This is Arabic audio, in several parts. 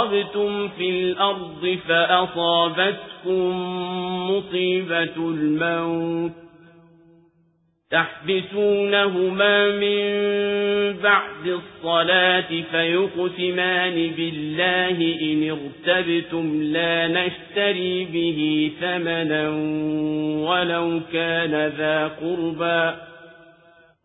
ضَرَبْتُمْ فِي الْأَرْضِ فَأَصَابَتْكُمْ مُصِيبَةُ الْمَوْتِ تَحْبِسُونَهُمَا مِنْ بَعْدِ الصَّلَاةِ فَيُقْسِمَانِ بِاللَّهِ إِنِ ارْتَبْتُمْ لَا نَشْتَرِي بِهِ ثَمَنًا وَلَوْ كَانَ ذَا قُرْبَى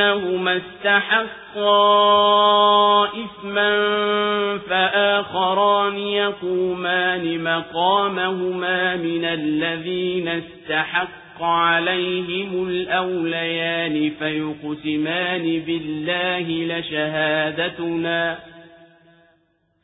أنهما استحقا إثما فآخران يقومان مقامهما من الذين استحق عليهم الأوليان فيقسمان بالله لشهادتنا